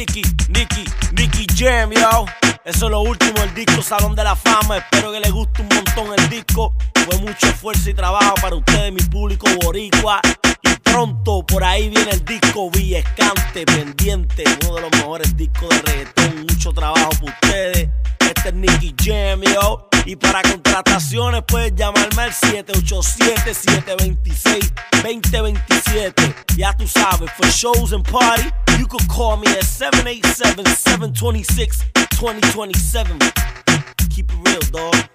Nicky, Nicky, Nicky Jam, yo. Eso es lo último del disco Salón de la Fama. Espero que les guste un montón el disco. Fue mucho esfuerzo y trabajo para ustedes, mi público boricua. Y pronto por ahí viene el disco Villescante, pendiente. Uno de los mejores discos de reggaetón. Mucho trabajo para ustedes. Este es Nicky Jam, yo. Y para contrataciones puedes llamarme al 787-726-2027. Ya tú sabes, for shows and party, you can call me at 787-726-2027. Keep it real, dog.